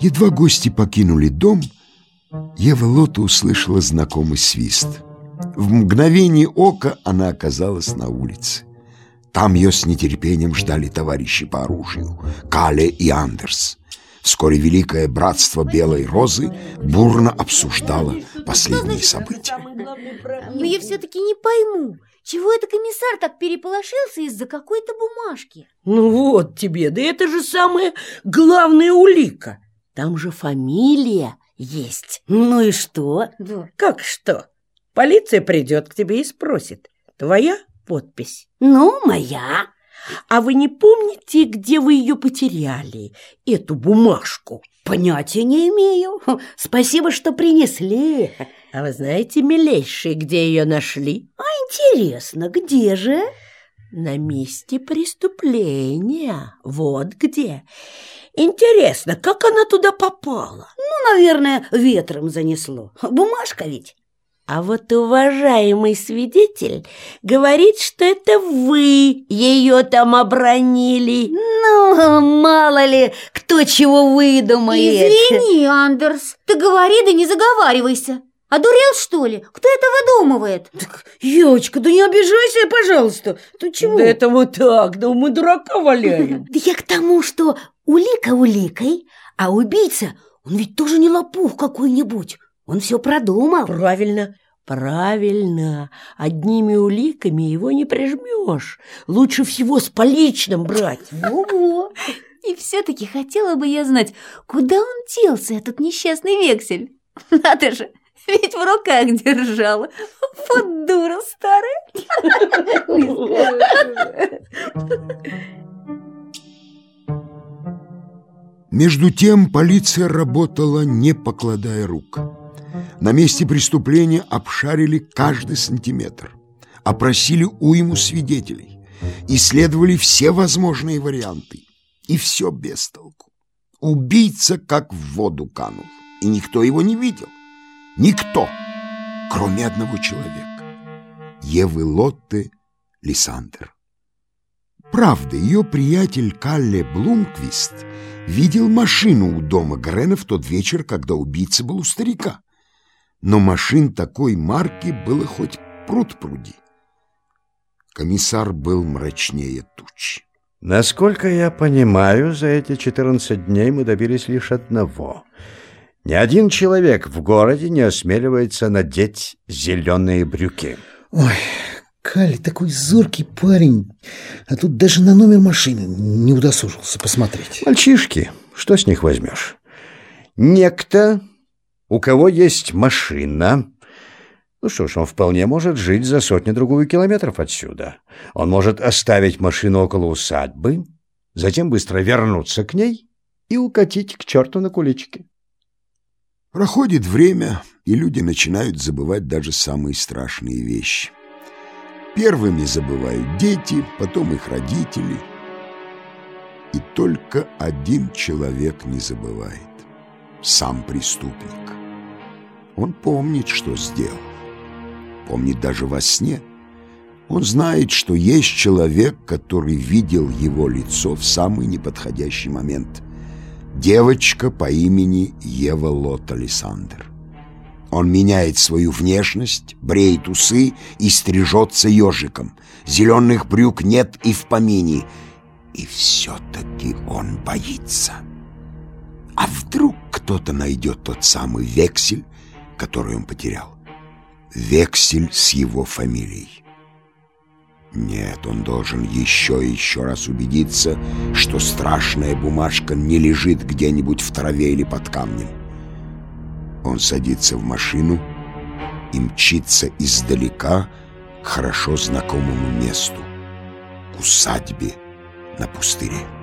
Едва гости покинули дом, Ева Лота услышала знакомый свист. В мгновение ока она оказалась на улице. Там ее с нетерпением ждали товарищи по оружию Кале и Андерс. Вскоре Великое Братство Белой Розы бурно обсуждало последние события. Но я все-таки не пойму, чего это комиссар так переполошился из-за какой-то бумажки? Ну вот тебе, да это же самая главная улика. Там же фамилия есть. Ну и что? Да. Как что? Полиция придет к тебе и спросит. Твоя подпись? Ну, моя. А вы не помните, где вы ее потеряли, эту бумажку? Понятия не имею. Спасибо, что принесли. А вы знаете, милейшие, где ее нашли? А интересно, где же? На месте преступления. Вот где. Интересно, как она туда попала? Ну, наверное, ветром занесло. Бумажка ведь. А вот уважаемый свидетель говорит, что это вы ее там обронили. Ну, мало ли, кто чего выдумает. Извини, Андерс, ты говори да не заговаривайся. Одурел, что ли? Кто это выдумывает? Так, Елочка, да не обижайся, пожалуйста. Ты чего? Да это вот так, да мы дурака валяем. Да я к тому, что улика уликой, а убийца, он ведь тоже не лопух какой-нибудь. Он все продумал. Правильно, правильно. Одними уликами его не прижмешь. Лучше всего с поличным брать. Во-во. И все-таки хотела бы я знать, куда он делся, этот несчастный вексель. Надо же, ведь в руках держала. Вот дура старая. Между тем полиция работала, не покладая рук. На месте преступления обшарили каждый сантиметр, опросили уйму свидетелей, исследовали все возможные варианты. И все без толку. Убийца как в воду канул, и никто его не видел. Никто, кроме одного человека. Евы Лотте Лисандер. Правда, ее приятель Калле Блумквист видел машину у дома Грена в тот вечер, когда убийца был у старика но машин такой марки было хоть пруд пруди. Комиссар был мрачнее туч. Насколько я понимаю, за эти 14 дней мы добились лишь одного. Ни один человек в городе не осмеливается надеть зеленые брюки. Ой, Кали такой зоркий парень, а тут даже на номер машины не удосужился посмотреть. Мальчишки, что с них возьмешь? Некто у кого есть машина, ну что ж, он вполне может жить за сотни-другую километров отсюда. Он может оставить машину около усадьбы, затем быстро вернуться к ней и укатить к черту на куличке. Проходит время, и люди начинают забывать даже самые страшные вещи. Первыми забывают дети, потом их родители. И только один человек не забывает — сам преступник. Он помнит, что сделал. Помнит даже во сне. Он знает, что есть человек, который видел его лицо в самый неподходящий момент. Девочка по имени Ева Лот Александр. Он меняет свою внешность, бреет усы и стрижется ежиком. Зеленых брюк нет и в помине. И все-таки он боится. А вдруг кто-то найдет тот самый вексель, который он потерял. Вексель с его фамилией. Нет, он должен еще и еще раз убедиться, что страшная бумажка не лежит где-нибудь в траве или под камнем. Он садится в машину и мчится издалека к хорошо знакомому месту, к усадьбе на пустыре.